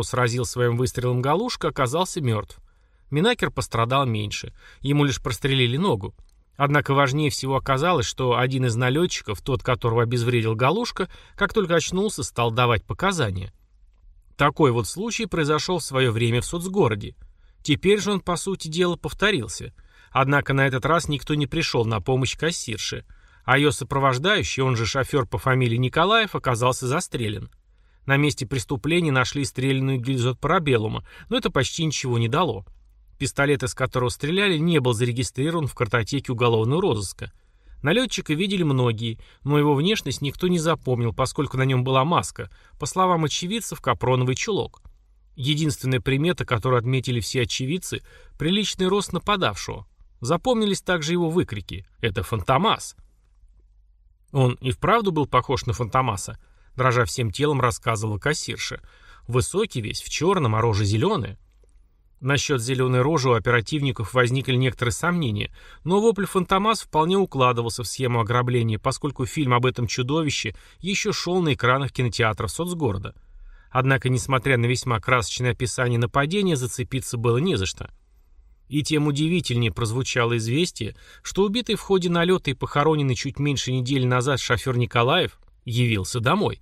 которого сразил своим выстрелом Галушка, оказался мертв. Минакер пострадал меньше. Ему лишь прострелили ногу. Однако важнее всего оказалось, что один из налетчиков, тот, которого обезвредил Галушка, как только очнулся, стал давать показания. Такой вот случай произошел в свое время в соцгороде. Теперь же он, по сути дела, повторился. Однако на этот раз никто не пришел на помощь кассирше, а ее сопровождающий, он же шофер по фамилии Николаев, оказался застрелен. На месте преступления нашли стрелянную гильзу от парабеллума, но это почти ничего не дало. Пистолет, из которого стреляли, не был зарегистрирован в картотеке уголовного розыска. Налетчика видели многие, но его внешность никто не запомнил, поскольку на нем была маска, по словам очевидцев, капроновый чулок. Единственная примета, которую отметили все очевидцы – приличный рост нападавшего. Запомнились также его выкрики «Это Фантомас!». Он и вправду был похож на Фантомаса, дрожа всем телом рассказывала кассирша. Высокий весь, в черном, а рожа зеленая. Насчет зеленой рожи у оперативников возникли некоторые сомнения, но вопль Фантомас вполне укладывался в схему ограбления, поскольку фильм об этом чудовище еще шел на экранах кинотеатров соцгорода. Однако, несмотря на весьма красочное описание нападения, зацепиться было не за что. И тем удивительнее прозвучало известие, что убитый в ходе налета и похороненный чуть меньше недели назад шофер Николаев явился домой.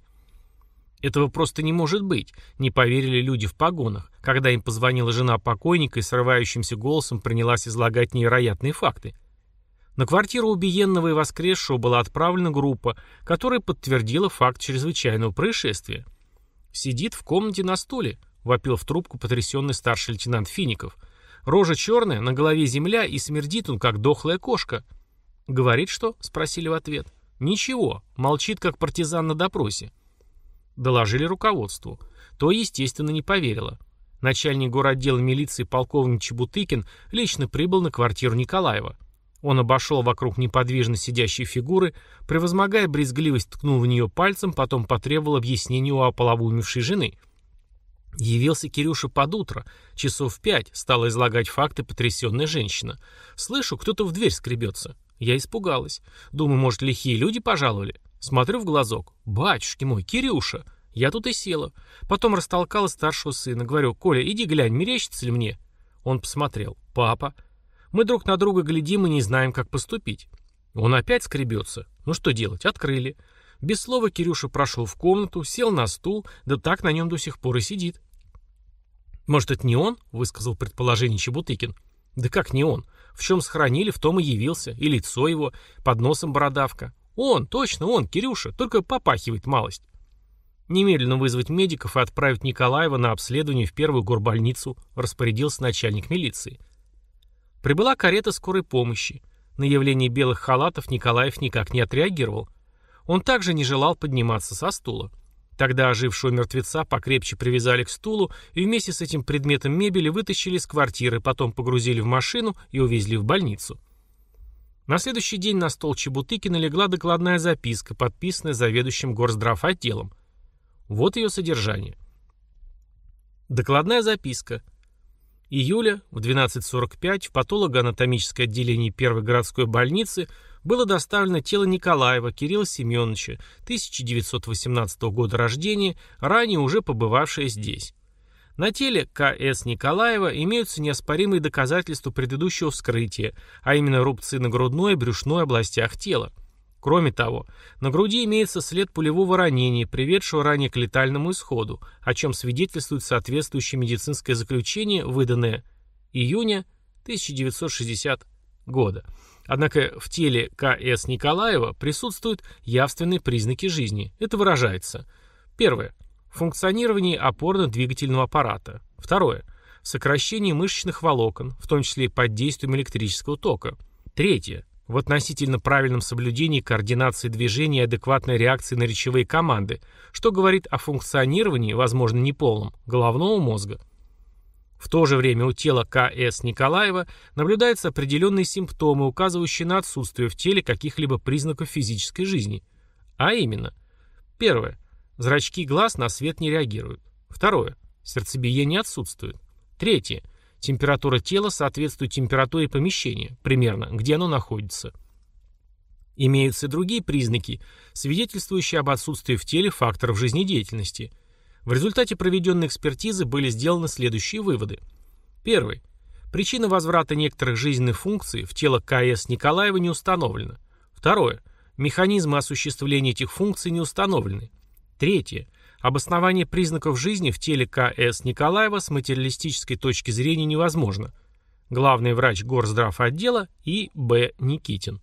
Этого просто не может быть, не поверили люди в погонах, когда им позвонила жена покойника и срывающимся голосом принялась излагать невероятные факты. На квартиру убиенного и воскресшего была отправлена группа, которая подтвердила факт чрезвычайного происшествия. «Сидит в комнате на стуле», — вопил в трубку потрясенный старший лейтенант Фиников. «Рожа черная, на голове земля, и смердит он, как дохлая кошка». «Говорит что?» — спросили в ответ. «Ничего, молчит, как партизан на допросе». Доложили руководству. То, естественно, не поверило. Начальник городдела милиции полковник Чебутыкин лично прибыл на квартиру Николаева. Он обошел вокруг неподвижно сидящей фигуры, превозмогая брезгливость, ткнул в нее пальцем, потом потребовал объяснения у ополовумевшей жены. Явился Кирюша под утро, часов в пять, стала излагать факты потрясенная женщина. Слышу, кто-то в дверь скребется. Я испугалась. Думаю, может, лихие люди пожаловали. Смотрю в глазок. «Батюшки мой, Кирюша!» Я тут и села. Потом растолкала старшего сына. Говорю, «Коля, иди глянь, мерещится ли мне?» Он посмотрел. «Папа». Мы друг на друга глядим и не знаем, как поступить. Он опять скребется. Ну что делать? Открыли. Без слова Кирюша прошел в комнату, сел на стул, да так на нем до сих пор и сидит. «Может, это не он?» — высказал предположение Чебутыкин. «Да как не он? В чем схоронили, в том и явился. И лицо его, под носом бородавка. Он, точно он, Кирюша, только попахивает малость. Немедленно вызвать медиков и отправить Николаева на обследование в первую горбольницу, распорядился начальник милиции. Прибыла карета скорой помощи. На явление белых халатов Николаев никак не отреагировал. Он также не желал подниматься со стула. Тогда ожившего мертвеца покрепче привязали к стулу и вместе с этим предметом мебели вытащили из квартиры, потом погрузили в машину и увезли в больницу. На следующий день на стол Чебутыкина легла докладная записка, подписанная заведующим горздрав отделом. Вот ее содержание. Докладная записка. Июля в 12.45 в патологоанатомическое отделение первой городской больницы было доставлено тело Николаева Кирилла Семеновича, 1918 года рождения, ранее уже побывавшее здесь. На теле К.С. Николаева имеются неоспоримые доказательства предыдущего вскрытия, а именно рубцы на грудной и брюшной областях тела. Кроме того, на груди имеется след пулевого ранения, приведшего ранее к летальному исходу, о чем свидетельствует соответствующее медицинское заключение, выданное июня 1960 года. Однако в теле К.С. Николаева присутствуют явственные признаки жизни. Это выражается. Первое. Функционирование опорно-двигательного аппарата. Второе. Сокращение мышечных волокон, в том числе под действием электрического тока. Третье. В относительно правильном соблюдении координации движения и адекватной реакции на речевые команды, что говорит о функционировании, возможно, неполном, головного мозга. В то же время у тела К.С. Николаева наблюдаются определенные симптомы, указывающие на отсутствие в теле каких-либо признаков физической жизни. А именно, первое. Зрачки глаз на свет не реагируют. Второе. Сердцебиение отсутствует. Третье. Температура тела соответствует температуре помещения, примерно, где оно находится. Имеются другие признаки, свидетельствующие об отсутствии в теле факторов жизнедеятельности. В результате проведенной экспертизы были сделаны следующие выводы. Первый. Причина возврата некоторых жизненных функций в тело КС Николаева не установлена. Второе. Механизмы осуществления этих функций не установлены. Третье. Обоснование признаков жизни в теле К.С. Николаева с материалистической точки зрения невозможно. Главный врач горздрав отдела И. Б. Никитин.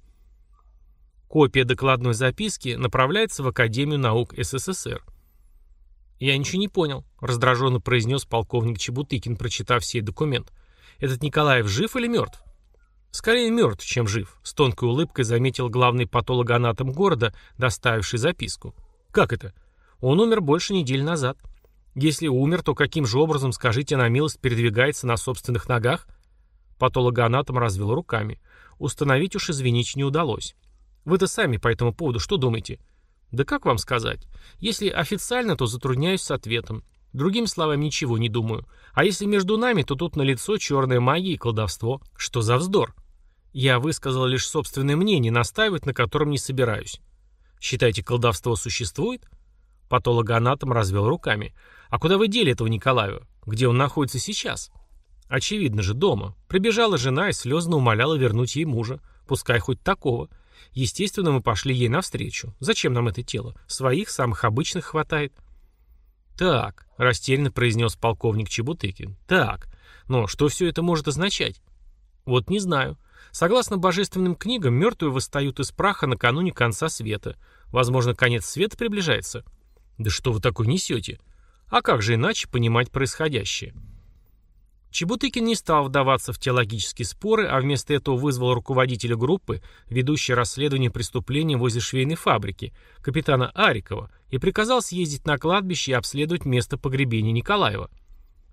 Копия докладной записки направляется в Академию наук СССР. «Я ничего не понял», — раздраженно произнес полковник Чебутыкин, прочитав сей документ. «Этот Николаев жив или мертв?» «Скорее мертв, чем жив», — с тонкой улыбкой заметил главный патологоанатом города, доставивший записку. «Как это?» Он умер больше недели назад. Если умер, то каким же образом, скажите на милость, передвигается на собственных ногах? Патологоанатом развел руками. Установить уж, извините, не удалось. Вы-то сами по этому поводу что думаете? Да как вам сказать? Если официально, то затрудняюсь с ответом. Другими словами, ничего не думаю. А если между нами, то тут налицо черная магия и колдовство. Что за вздор? Я высказал лишь собственное мнение, настаивать на котором не собираюсь. Считаете, колдовство существует? Патологоанатом развел руками. «А куда вы дели этого Николаева? Где он находится сейчас?» «Очевидно же, дома. Прибежала жена и слезно умоляла вернуть ей мужа. Пускай хоть такого. Естественно, мы пошли ей навстречу. Зачем нам это тело? Своих, самых обычных хватает». «Так», — растерянно произнес полковник Чебутыкин. «Так, но что все это может означать?» «Вот не знаю. Согласно божественным книгам, мертвые восстают из праха накануне конца света. Возможно, конец света приближается». Да что вы такое несете? А как же иначе понимать происходящее? Чебутыкин не стал вдаваться в теологические споры, а вместо этого вызвал руководителя группы, ведущей расследование преступления возле швейной фабрики, капитана Арикова, и приказал съездить на кладбище и обследовать место погребения Николаева.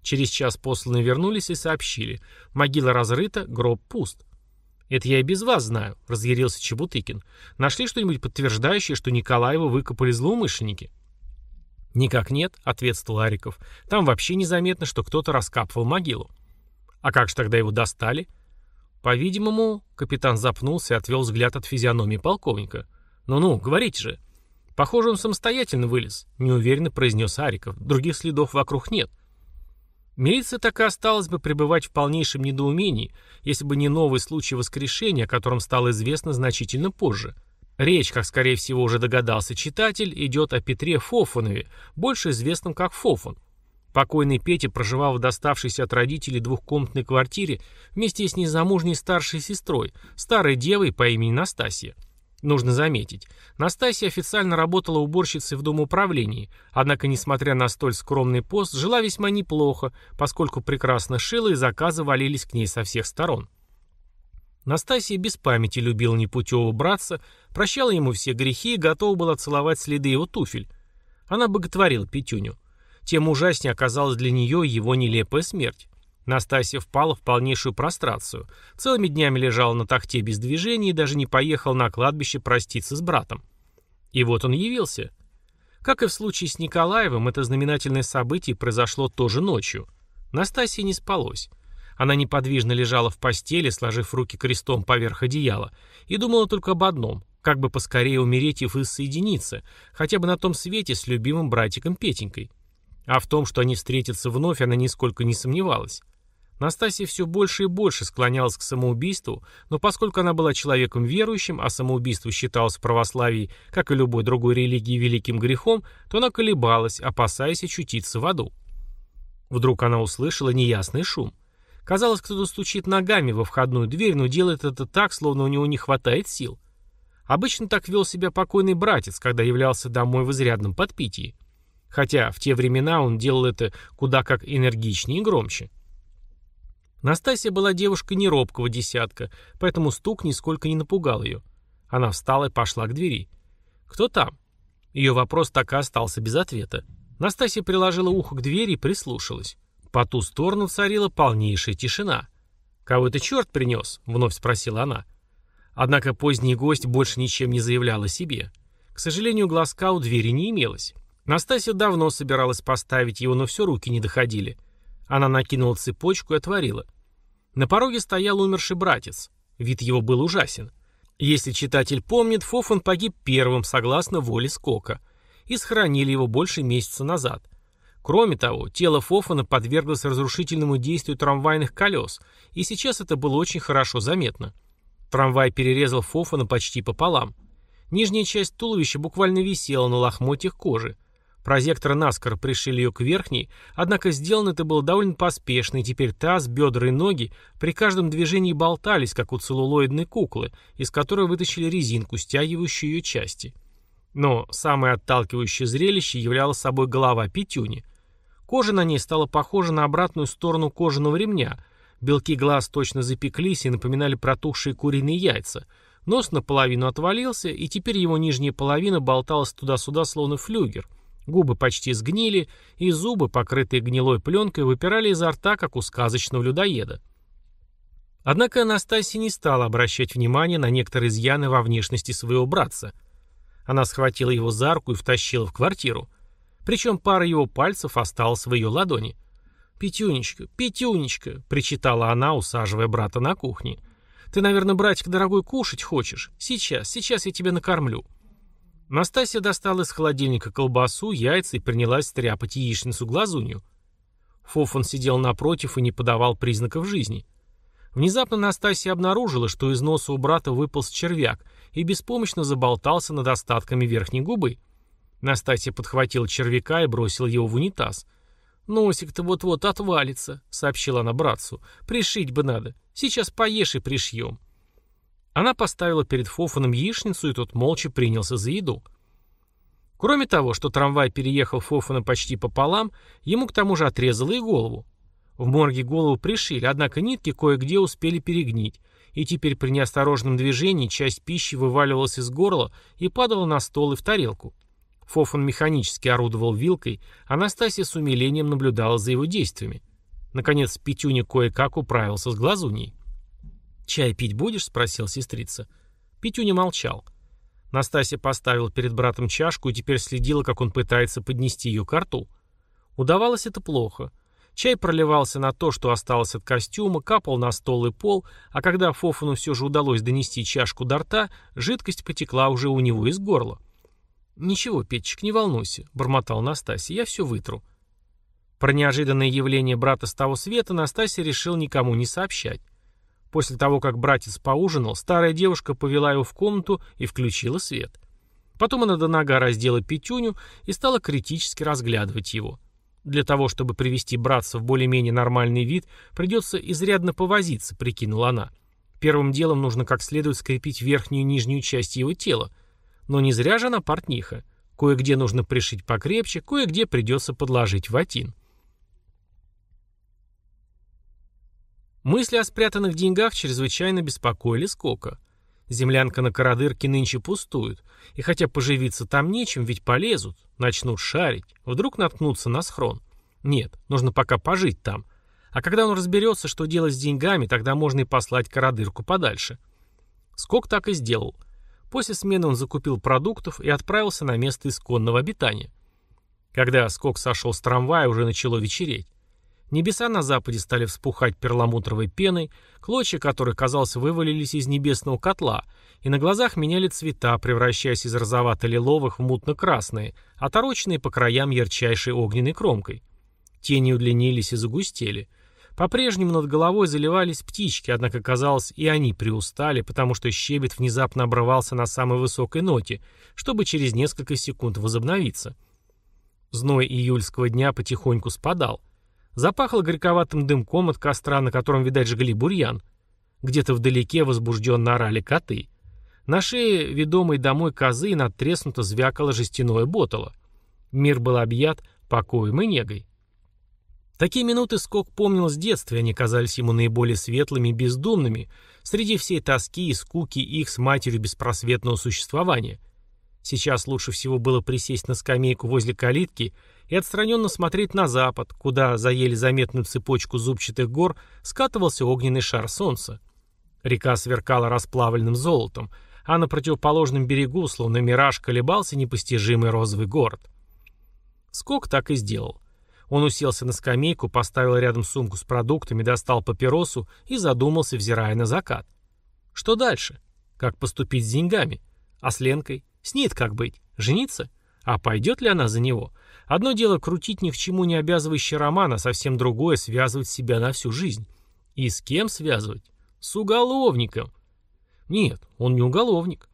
Через час посланные вернулись и сообщили. Могила разрыта, гроб пуст. «Это я и без вас знаю», — разъярился Чебутыкин. «Нашли что-нибудь подтверждающее, что Николаева выкопали злоумышленники?» «Никак нет», — ответствовал Ариков. «Там вообще незаметно, что кто-то раскапывал могилу». «А как же тогда его достали?» «По-видимому...» — капитан запнулся и отвел взгляд от физиономии полковника. «Ну-ну, говорите же». «Похоже, он самостоятельно вылез», — неуверенно произнес Ариков. «Других следов вокруг нет». Милиция так и осталась бы пребывать в полнейшем недоумении, если бы не новый случай воскрешения, о котором стало известно значительно позже — Речь, как скорее всего уже догадался читатель, идет о Петре Фофанове, больше известном как Фофан. Покойный Петя проживал в доставшейся от родителей двухкомнатной квартире вместе с незамужней старшей сестрой, старой девой по имени Настасья. Нужно заметить, Настасья официально работала уборщицей в домоуправлении, однако, несмотря на столь скромный пост, жила весьма неплохо, поскольку прекрасно шила и заказы валились к ней со всех сторон. Настасья без памяти любила непутевого братца, прощала ему все грехи и готова была целовать следы его туфель. Она боготворила Петюню. Тем ужаснее оказалась для нее его нелепая смерть. Настасья впала в полнейшую прострацию. Целыми днями лежала на тахте без движения и даже не поехал на кладбище проститься с братом. И вот он явился. Как и в случае с Николаевым, это знаменательное событие произошло тоже ночью. Настасье не спалось. Она неподвижно лежала в постели, сложив руки крестом поверх одеяла, и думала только об одном — как бы поскорее умереть и воссоединиться, хотя бы на том свете с любимым братиком Петенькой. А в том, что они встретятся вновь, она нисколько не сомневалась. Настасья все больше и больше склонялась к самоубийству, но поскольку она была человеком верующим, а самоубийство считалось в православии, как и любой другой религии, великим грехом, то она колебалась, опасаясь очутиться в аду. Вдруг она услышала неясный шум. Казалось, кто-то стучит ногами во входную дверь, но делает это так, словно у него не хватает сил. Обычно так вел себя покойный братец, когда являлся домой в изрядном подпитии. Хотя в те времена он делал это куда как энергичнее и громче. Настасья была девушкой неробкого десятка, поэтому стук нисколько не напугал ее. Она встала и пошла к двери. «Кто там?» Ее вопрос так и остался без ответа. Настасья приложила ухо к двери и прислушалась. По ту сторону царила полнейшая тишина. «Кого это черт принес?» — вновь спросила она. Однако поздний гость больше ничем не заявлял о себе. К сожалению, глазка у двери не имелось. Настасья давно собиралась поставить его, но все руки не доходили. Она накинула цепочку и отворила. На пороге стоял умерший братец. Вид его был ужасен. Если читатель помнит, Фофан погиб первым, согласно воле Скока. И схоронили его больше месяца назад. Кроме того, тело Фофана подверглось разрушительному действию трамвайных колес, и сейчас это было очень хорошо заметно. Трамвай перерезал Фофана почти пополам. Нижняя часть туловища буквально висела на лохмотьях кожи. Прозекторы наскоро пришили ее к верхней, однако сделано это было довольно поспешно, и теперь таз, бедра и ноги при каждом движении болтались, как у целлулоидной куклы, из которой вытащили резинку, стягивающую ее части. Но самое отталкивающее зрелище являло собой голова Петюни. Кожа на ней стала похожа на обратную сторону кожаного ремня. Белки глаз точно запеклись и напоминали протухшие куриные яйца. Нос наполовину отвалился, и теперь его нижняя половина болталась туда-сюда, словно флюгер — Губы почти сгнили, и зубы, покрытые гнилой пленкой, выпирали изо рта, как у сказочного людоеда. Однако Анастасия не стала обращать внимание на некоторые изъяны во внешности своего братца. Она схватила его за руку и втащила в квартиру. Причем пара его пальцев осталась в ее ладони. «Петюнечка, Петюнечка!» — причитала она, усаживая брата на кухне. «Ты, наверное, братик дорогой, кушать хочешь? Сейчас, сейчас я тебя накормлю». Настасья достала из холодильника колбасу, яйца и принялась стряпать яичницу-глазунью. Фофан сидел напротив и не подавал признаков жизни. Внезапно Настасья обнаружила, что из носа у брата выполз червяк и беспомощно заболтался над остатками верхней губы. Настасья подхватила червяка и бросила его в унитаз. «Носик-то вот-вот отвалится», — сообщила она братцу. «Пришить бы надо. Сейчас поешь и пришьем». Она поставила перед Фофаном яичницу, и тот молча принялся за еду. Кроме того, что трамвай переехал Фофана почти пополам, ему к тому же отрезало и голову. В морге голову пришили, однако нитки кое-где успели перегнить, и теперь при неосторожном движении часть пищи вываливалась из горла и падала на стол и в тарелку. Фофан механически орудовал вилкой, а Настасья с умилением наблюдала за его действиями. Наконец Петюня кое-как управился с глазуньей. «Чай пить будешь?» — спросил сестрица. Петюня молчал. Настасья поставила перед братом чашку и теперь следила, как он пытается поднести ее к рту. Удавалось это плохо. Чай проливался на то, что осталось от костюма, капал на стол и пол, а когда Фофану все же удалось донести чашку до рта, жидкость потекла уже у него из горла. «Ничего, Петчик, не волнуйся», — бормотал Настасья, — «я все вытру». Про неожиданное явление брата с того света Настасья решил никому не сообщать. После того, как братец поужинал, старая девушка повела его в комнату и включила свет. Потом она до нога раздела пятюню и стала критически разглядывать его. Для того, чтобы привести братца в более-менее нормальный вид, придется изрядно повозиться, прикинула она. Первым делом нужно как следует скрепить верхнюю и нижнюю часть его тела. Но не зря же она портниха. Кое-где нужно пришить покрепче, кое-где придется подложить ватин. Мысли о спрятанных деньгах чрезвычайно беспокоили Скока. Землянка на Карадырке нынче пустует, и хотя поживиться там нечем, ведь полезут, начнут шарить, вдруг наткнутся на схрон. Нет, нужно пока пожить там. А когда он разберется, что делать с деньгами, тогда можно и послать Карадырку подальше. Скок так и сделал. После смены он закупил продуктов и отправился на место исконного обитания. Когда Скок сошел с трамвая, уже начало вечереть. Небеса на западе стали вспухать перламутровой пеной, клочья которой, казалось, вывалились из небесного котла, и на глазах меняли цвета, превращаясь из розовато-лиловых в мутно-красные, отороченные по краям ярчайшей огненной кромкой. Тени удлинились и загустели. По-прежнему над головой заливались птички, однако, казалось, и они приустали, потому что щебет внезапно обрывался на самой высокой ноте, чтобы через несколько секунд возобновиться. Зной июльского дня потихоньку спадал — Запахло горьковатым дымком от костра, на котором, видать, жгли бурьян. Где-то вдалеке возбужденно орали коты. На шее ведомой домой козы надтреснуто звякало жестяное ботало. Мир был объят покоем и негой. Такие минуты Скок помнил с детства, и они казались ему наиболее светлыми и бездумными среди всей тоски и скуки их с матерью беспросветного существования. Сейчас лучше всего было присесть на скамейку возле калитки и отстраненно смотреть на запад, куда за еле заметную цепочку зубчатых гор скатывался огненный шар солнца. Река сверкала расплавленным золотом, а на противоположном берегу, словно мираж, колебался непостижимый розовый город. Скок так и сделал. Он уселся на скамейку, поставил рядом сумку с продуктами, достал папиросу и задумался, взирая на закат. Что дальше? Как поступить с деньгами? А с Ленкой? С ней как быть? Жениться? А пойдет ли она за него? Одно дело крутить ни к чему не обязывающий роман, а совсем другое — связывать себя на всю жизнь. И с кем связывать? С уголовником. Нет, он не уголовник.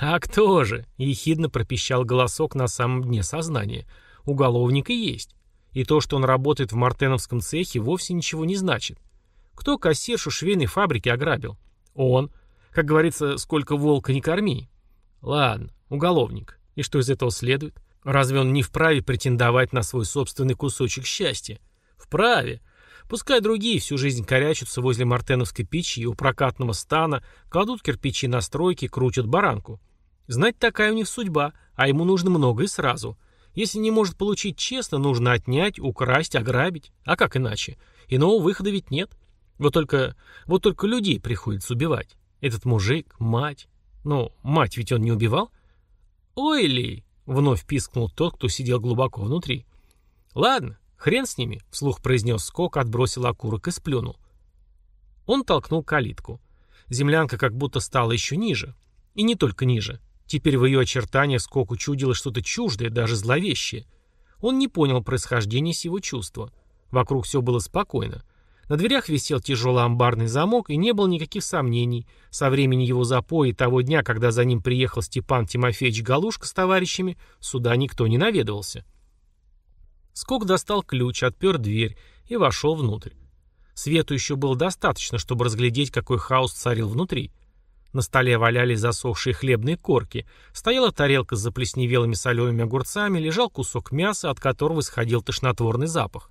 А кто же? Ехидно пропищал голосок на самом дне сознания. Уголовник и есть. И то, что он работает в мартеновском цехе, вовсе ничего не значит. Кто кассиршу швейной фабрики ограбил? Он. Как говорится, сколько волка не корми. Ладно, уголовник. И что из этого следует? Разве он не вправе претендовать на свой собственный кусочек счастья? Вправе. Пускай другие всю жизнь корячатся возле мартеновской печи и у прокатного стана, кладут кирпичи на стройки, крутят баранку. Знать такая у них судьба, а ему нужно много и сразу. Если не может получить честно, нужно отнять, украсть, ограбить. А как иначе? Иного выхода ведь нет. Вот только, вот только людей приходится убивать. Этот мужик, мать. Ну, мать ведь он не убивал? Ой ли, вновь пискнул тот, кто сидел глубоко внутри. Ладно, хрен с ними, вслух произнес скок, отбросил окурок и сплюнул. Он толкнул калитку. Землянка как будто стала еще ниже. И не только ниже. Теперь в ее очертаниях скок учудилось что-то чуждое, даже зловещее. Он не понял происхождения сего чувства. Вокруг все было спокойно. На дверях висел тяжелый амбарный замок, и не было никаких сомнений. Со времени его запоя и того дня, когда за ним приехал Степан Тимофеевич Галушка с товарищами, сюда никто не наведывался. Скок достал ключ, отпер дверь и вошел внутрь. Свету еще было достаточно, чтобы разглядеть, какой хаос царил внутри. На столе валялись засохшие хлебные корки, стояла тарелка с заплесневелыми солеными огурцами, лежал кусок мяса, от которого исходил тошнотворный запах.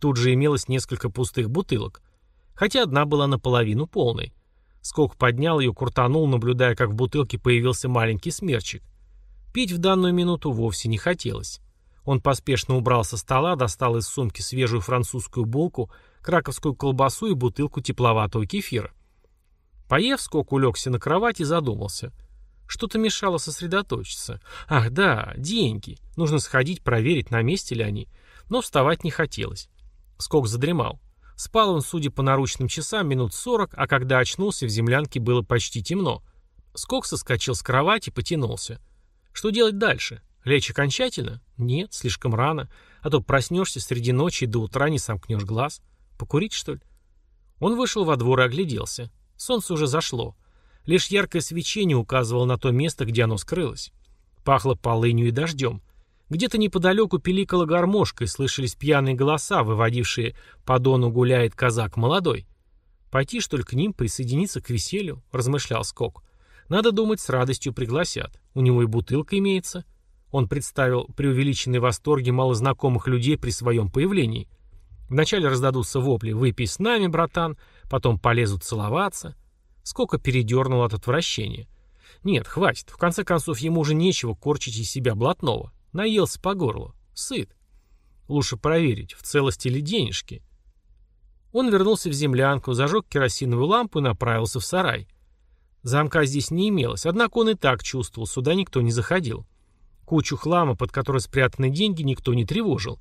Тут же имелось несколько пустых бутылок, хотя одна была наполовину полной. Скок поднял ее, куртанул, наблюдая, как в бутылке появился маленький смерчик. Пить в данную минуту вовсе не хотелось. Он поспешно убрал со стола, достал из сумки свежую французскую булку, краковскую колбасу и бутылку тепловатого кефира. Поев, Скок улегся на кровать и задумался. Что-то мешало сосредоточиться. Ах, да, деньги. Нужно сходить, проверить, на месте ли они. Но вставать не хотелось. Скок задремал. Спал он, судя по наручным часам, минут сорок, а когда очнулся, в землянке было почти темно. Скок соскочил с кровати, потянулся. Что делать дальше? Лечь окончательно? Нет, слишком рано. А то проснешься среди ночи и до утра не сомкнешь глаз. Покурить, что ли? Он вышел во двор и огляделся. Солнце уже зашло. Лишь яркое свечение указывало на то место, где оно скрылось. Пахло полынью и дождем. Где-то неподалеку пиликала гармошка и слышались пьяные голоса, выводившие «По дону гуляет казак молодой». «Пойти, что ли, к ним, присоединиться к веселью?» — размышлял Скок. «Надо думать, с радостью пригласят. У него и бутылка имеется». Он представил преувеличенные восторги малознакомых людей при своем появлении. Вначале раздадутся вопли «Выпей с нами, братан», потом полезут целоваться. Сколько передернул от отвращения. Нет, хватит. В конце концов, ему уже нечего корчить из себя блатного. Наелся по горлу. Сыт. Лучше проверить, в целости ли денежки. Он вернулся в землянку, зажег керосиновую лампу и направился в сарай. Замка здесь не имелось, однако он и так чувствовал, сюда никто не заходил. Кучу хлама, под которой спрятаны деньги, никто не тревожил.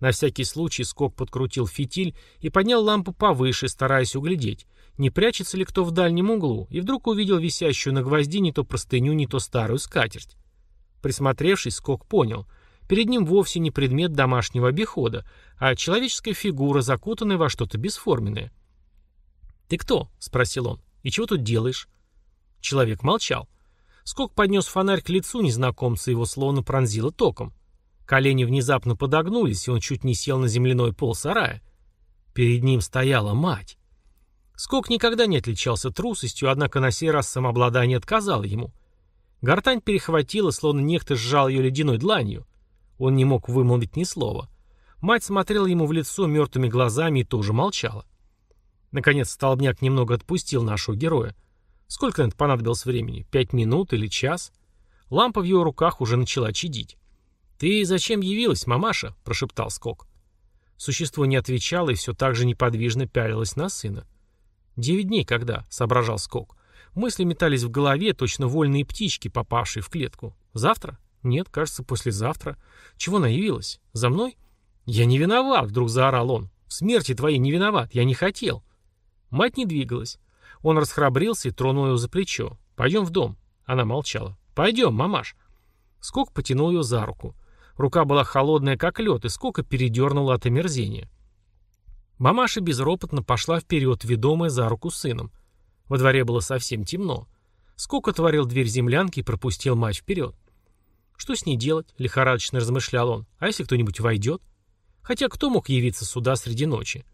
На всякий случай Скок подкрутил фитиль и поднял лампу повыше, стараясь углядеть, не прячется ли кто в дальнем углу, и вдруг увидел висящую на гвозди не то простыню, не то старую скатерть. Присмотревшись, Скок понял. Перед ним вовсе не предмет домашнего обихода, а человеческая фигура, закутанная во что-то бесформенное. «Ты кто?» — спросил он. «И чего тут делаешь?» Человек молчал. Скок поднес фонарь к лицу незнакомца, его словно пронзило током. Колени внезапно подогнулись, и он чуть не сел на земляной пол сарая. Перед ним стояла мать. Скок никогда не отличался трусостью, однако на сей раз самообладание отказало ему — Гортань перехватила, словно некто сжал ее ледяной дланью. Он не мог вымолвить ни слова. Мать смотрела ему в лицо мертвыми глазами и тоже молчала. Наконец столбняк немного отпустил нашего героя. Сколько это понадобилось времени? Пять минут или час? Лампа в его руках уже начала чадить. «Ты зачем явилась, мамаша?» – прошептал Скок. Существо не отвечало и все так же неподвижно пялилось на сына. «Девять дней когда?» – соображал Скок. Мысли метались в голове, точно вольные птички, попавшие в клетку. Завтра? Нет, кажется, послезавтра. Чего она явилась? За мной? Я не виноват, вдруг заорал он. В смерти твоей не виноват, я не хотел. Мать не двигалась. Он расхрабрился и тронул ее за плечо. «Пойдем в дом». Она молчала. «Пойдем, мамаш». Скок потянул ее за руку. Рука была холодная, как лед, и сколько передернула от омерзения. Мамаша безропотно пошла вперед, ведомая за руку сыном. Во дворе было совсем темно. Сколько творил дверь землянки и пропустил мать вперед. Что с ней делать? Лихорадочно размышлял он. А если кто-нибудь войдет? Хотя кто мог явиться сюда среди ночи?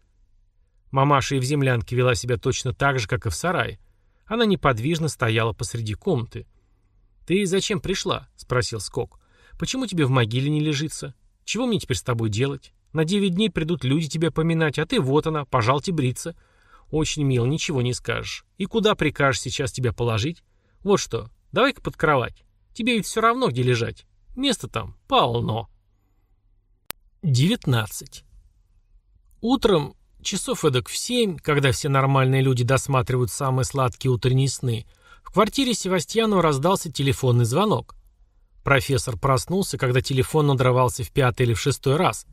Мамаша и в землянке вела себя точно так же, как и в сарае. Она неподвижно стояла посреди комнаты. «Ты зачем пришла?» — спросил Скок. «Почему тебе в могиле не лежится? Чего мне теперь с тобой делать? На девять дней придут люди тебя поминать, а ты вот она, пожалуйте бриться. Очень мил, ничего не скажешь. И куда прикажешь сейчас тебя положить? Вот что, давай-ка под кровать. Тебе ведь все равно, где лежать. Место там полно». 19. Утром, часов эдак в семь, когда все нормальные люди досматривают самые сладкие утренние сны, в квартире Севастьянова раздался телефонный звонок. Профессор проснулся, когда телефон надрывался в пятый или в шестой раз.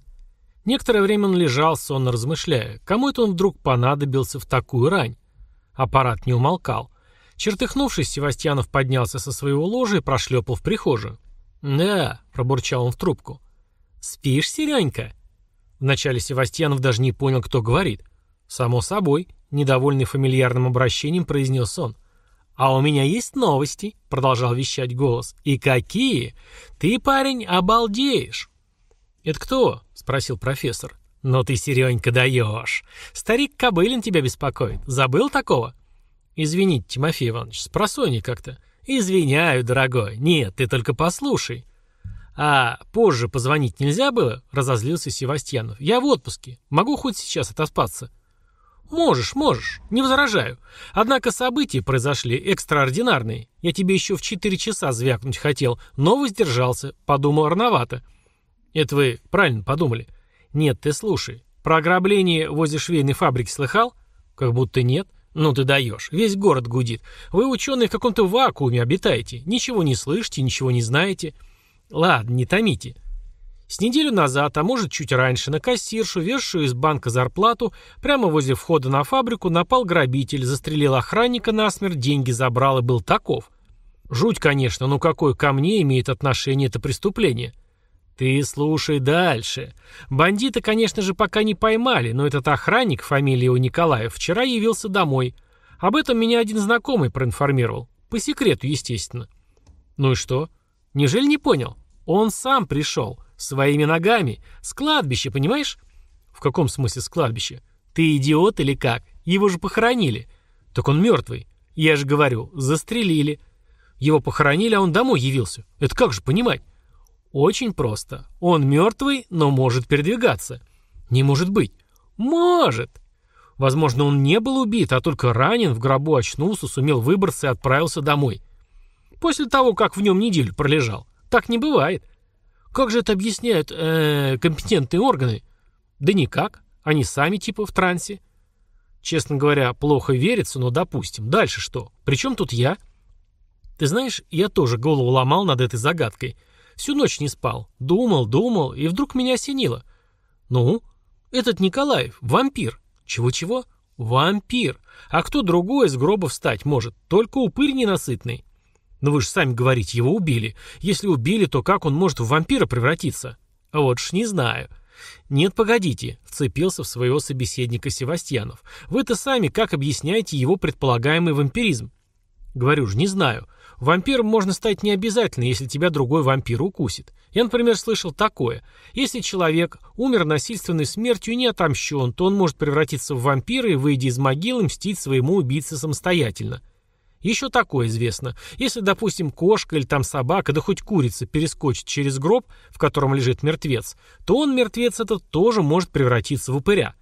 Некоторое время он лежал, сонно размышляя, кому это он вдруг понадобился в такую рань. Аппарат не умолкал. Чертыхнувшись, Севастьянов поднялся со своего ложа и прошлепал в прихожую. «Да», — пробурчал он в трубку. «Спишь, Серенька?» Вначале Севастьянов даже не понял, кто говорит. «Само собой», — недовольный фамильярным обращением произнес он. «А у меня есть новости», — продолжал вещать голос. «И какие? Ты, парень, обалдеешь!» «Это кто?» — спросил профессор. «Ну ты, Серенька, даешь. Старик Кобылин тебя беспокоит. Забыл такого?» «Извините, Тимофей Иванович, спросонья как-то». «Извиняю, дорогой. Нет, ты только послушай». «А позже позвонить нельзя было?» — разозлился Севастьянов. «Я в отпуске. Могу хоть сейчас отоспаться». «Можешь, можешь. Не возражаю. Однако события произошли экстраординарные. Я тебе еще в четыре часа звякнуть хотел, но воздержался. Подумал рановато». «Это вы правильно подумали?» «Нет, ты слушай. Про ограбление возле швейной фабрики слыхал?» «Как будто нет». «Ну ты даешь. Весь город гудит. Вы, ученые, в каком-то вакууме обитаете. Ничего не слышите, ничего не знаете». «Ладно, не томите». С неделю назад, а может чуть раньше, на кассиршу, вешшую из банка зарплату, прямо возле входа на фабрику напал грабитель, застрелил охранника насмерть, деньги забрал и был таков. Жуть, конечно, но какое ко мне имеет отношение это преступление? Ты слушай дальше. Бандита, конечно же, пока не поймали, но этот охранник, фамилия его Николаев, вчера явился домой. Об этом меня один знакомый проинформировал. По секрету, естественно. Ну и что? Неужели не понял? Он сам пришел. Своими ногами. С кладбища, понимаешь? В каком смысле с кладбища? Ты идиот или как? Его же похоронили. Так он мертвый. Я же говорю, застрелили. Его похоронили, а он домой явился. Это как же понимать? Очень просто. Он мертвый, но может передвигаться. Не может быть. Может. Возможно, он не был убит, а только ранен, в гробу очнулся, сумел выбраться и отправился домой. После того, как в нем неделю пролежал. Так не бывает. Как же это объясняют э, компетентные органы? Да никак. Они сами типа в трансе. Честно говоря, плохо верится, но допустим. Дальше что? Причем тут я? Ты знаешь, я тоже голову ломал над этой загадкой. Всю ночь не спал. Думал, думал, и вдруг меня осенило. Ну, этот Николаев, вампир. Чего-чего? Вампир. А кто другой из гроба встать может? Только упырь ненасытный. Но вы же сами говорите, его убили. Если убили, то как он может в вампира превратиться? А вот ж не знаю. Нет, погодите, вцепился в своего собеседника Севастьянов. Вы-то сами как объясняете его предполагаемый вампиризм? Говорю же, не знаю. Вампиром можно стать не обязательно, если тебя другой вампир укусит. Я, например, слышал такое. Если человек умер насильственной смертью и не отомщен, то он может превратиться в вампира и, выйдя из могилы, мстить своему убийце самостоятельно. Еще такое известно. Если, допустим, кошка или там собака, да хоть курица перескочит через гроб, в котором лежит мертвец, то он, мертвец этот, тоже может превратиться в упыря.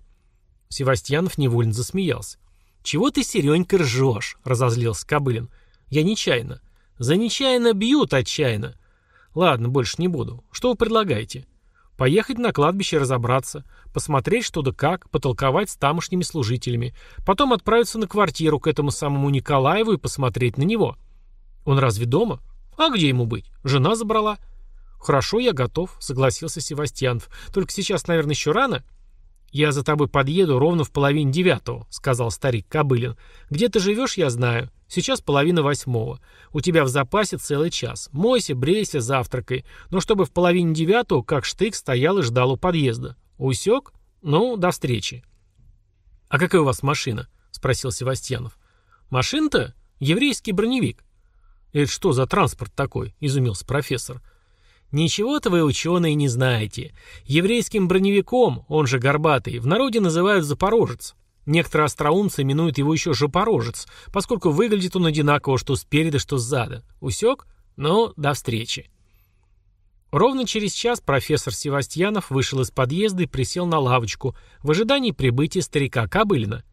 Севастьянов невольно засмеялся. «Чего ты, Серенька, ржешь?» — разозлился Кобылин. «Я нечаянно». «За нечаянно бьют отчаянно». «Ладно, больше не буду. Что вы предлагаете?» Поехать на кладбище разобраться, посмотреть что да как, потолковать с тамошними служителями, потом отправиться на квартиру к этому самому Николаеву и посмотреть на него. Он разве дома? А где ему быть? Жена забрала. Хорошо, я готов, согласился Севастьянов. Только сейчас, наверное, еще рано. «Я за тобой подъеду ровно в половине девятого», — сказал старик Кобылин. «Где ты живешь, я знаю. Сейчас половина восьмого. У тебя в запасе целый час. Мойся, брейся, завтракай. Но чтобы в половине девятого, как штык, стоял и ждал у подъезда. Усек? Ну, до встречи». «А какая у вас машина?» — спросил Севастьянов. «Машина-то? Еврейский броневик». «Это что за транспорт такой?» — изумился профессор. Ничего-то вы, ученые, не знаете. Еврейским броневиком, он же горбатый, в народе называют «запорожец». Некоторые остроумцы именуют его еще «жопорожец», поскольку выглядит он одинаково что спереди, что сзади. Усек? Ну, до встречи. Ровно через час профессор Севастьянов вышел из подъезда и присел на лавочку в ожидании прибытия старика Кобылина.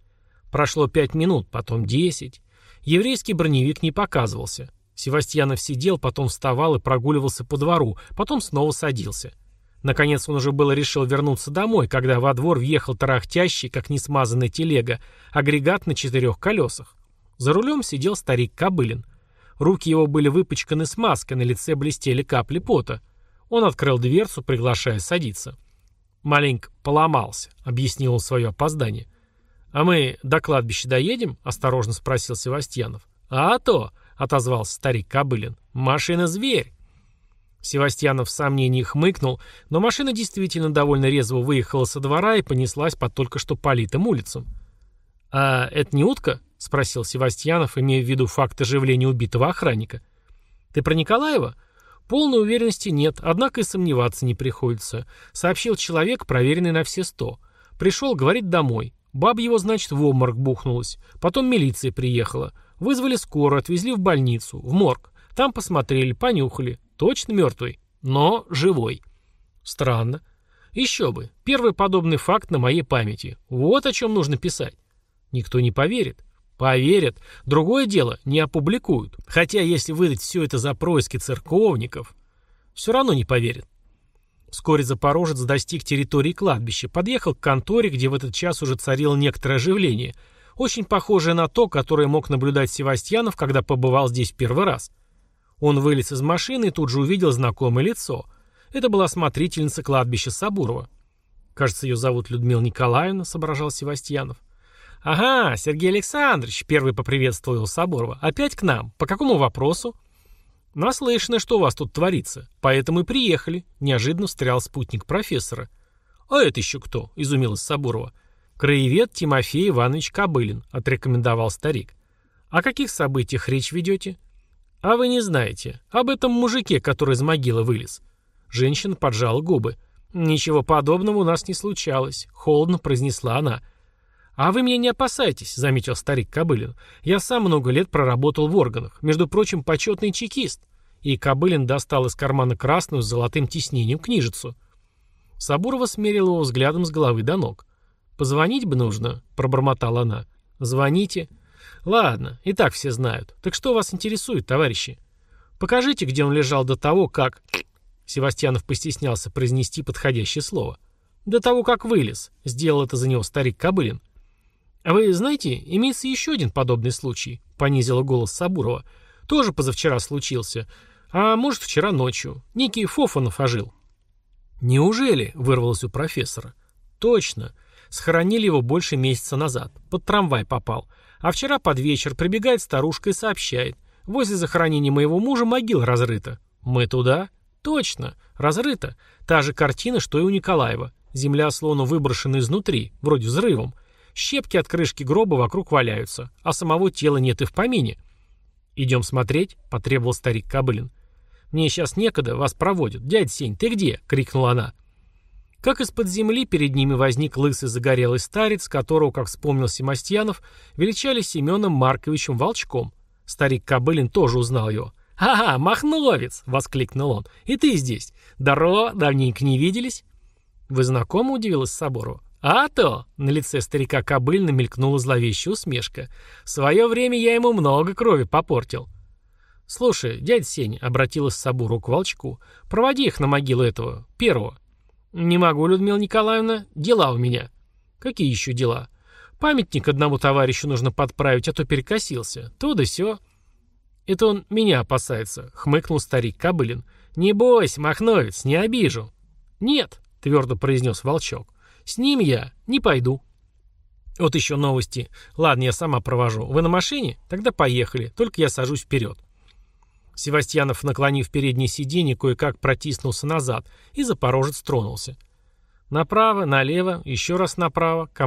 Прошло пять минут, потом десять. Еврейский броневик не показывался. Севастьянов сидел, потом вставал и прогуливался по двору, потом снова садился. Наконец он уже было решил вернуться домой, когда во двор въехал тарахтящий, как несмазанная телега, агрегат на четырех колесах. За рулем сидел старик Кобылин. Руки его были выпачканы смазкой, на лице блестели капли пота. Он открыл дверцу, приглашая садиться. «Маленько поломался», — объяснил он свое опоздание. «А мы до кладбища доедем?» — осторожно спросил Севастьянов. «А то!» — отозвался старик Кобылин. «Машина-зверь!» Севастьянов в сомнении хмыкнул, но машина действительно довольно резво выехала со двора и понеслась по только что политым улицам. «А это не утка?» — спросил Севастьянов, имея в виду факт оживления убитого охранника. «Ты про Николаева?» «Полной уверенности нет, однако и сомневаться не приходится», — сообщил человек, проверенный на все сто. «Пришел, говорит, домой. Баб его, значит, в обморок бухнулась. Потом милиция приехала. Вызвали скорую, отвезли в больницу, в морг. Там посмотрели, понюхали. Точно мертвый, но живой. Странно. Еще бы. Первый подобный факт на моей памяти. Вот о чем нужно писать. Никто не поверит. Поверят. Другое дело, не опубликуют. Хотя, если выдать все это за происки церковников, все равно не поверят. Вскоре Запорожец достиг территории кладбища, подъехал к конторе, где в этот час уже царило некоторое оживление – очень похожее на то, которое мог наблюдать Севастьянов, когда побывал здесь первый раз. Он вылез из машины и тут же увидел знакомое лицо. Это была смотрительница кладбища Сабурова. «Кажется, ее зовут Людмила Николаевна», — соображал Севастьянов. «Ага, Сергей Александрович», — первый поприветствовал Сабурова. «Опять к нам. По какому вопросу?» «Наслышано, что у вас тут творится. Поэтому и приехали», — неожиданно встрял спутник профессора. «А это еще кто?» — изумилась Сабурова. «Краевед Тимофей Иванович Кобылин», — отрекомендовал старик. «О каких событиях речь ведете?» «А вы не знаете. Об этом мужике, который из могилы вылез». Женщина поджала губы. «Ничего подобного у нас не случалось», — холодно произнесла она. «А вы меня не опасайтесь», — заметил старик Кобылин. «Я сам много лет проработал в органах. Между прочим, почетный чекист». И Кобылин достал из кармана красную с золотым тиснением книжицу. Сабурова смерил его взглядом с головы до ног. «Позвонить бы нужно», — пробормотала она. «Звоните». «Ладно, и так все знают. Так что вас интересует, товарищи? Покажите, где он лежал до того, как...» Севастьянов постеснялся произнести подходящее слово. «До того, как вылез», — сделал это за него старик Кобылин. «А вы знаете, имеется еще один подобный случай», — понизила голос Сабурова. «Тоже позавчера случился. А может, вчера ночью. Некий Фофанов ожил». «Неужели?» — вырвалось у профессора. «Точно. Схоронили его больше месяца назад. Под трамвай попал. А вчера под вечер прибегает старушка и сообщает. Возле захоронения моего мужа могила разрыта. Мы туда? Точно. Разрыта. Та же картина, что и у Николаева. Земля словно выброшена изнутри, вроде взрывом. Щепки от крышки гроба вокруг валяются, а самого тела нет и в помине. «Идем смотреть», — потребовал старик Кобылин. «Мне сейчас некогда, вас проводят. Дядь Сень, ты где?» — крикнула она. Как из-под земли перед ними возник лысый загорелый старец, которого, как вспомнил Семастьянов, величали Семеном Марковичем Волчком. Старик Кобылин тоже узнал его. «Ага, Махновец!» — воскликнул он. «И ты здесь? Здорово, давненько не виделись?» «Вы знакомы?» — удивилась Соборова. «А то!» — на лице старика Кобыльна мелькнула зловещая усмешка. «В свое время я ему много крови попортил». «Слушай, дядя Сеня», — обратилась Сабуру к Волчку, — «проводи их на могилу этого, первого. «Не могу, Людмила Николаевна. Дела у меня». «Какие еще дела?» «Памятник одному товарищу нужно подправить, а то перекосился. То да сё». «Это он меня опасается», — хмыкнул старик Кобылин. «Не бойся, махновец, не обижу». «Нет», — твердо произнес Волчок. С ним я не пойду. Вот еще новости. Ладно, я сама провожу. Вы на машине? Тогда поехали. Только я сажусь вперед. Севастьянов, наклонив переднее сиденье, кое-как протиснулся назад, и Запорожец тронулся. Направо, налево, еще раз направо,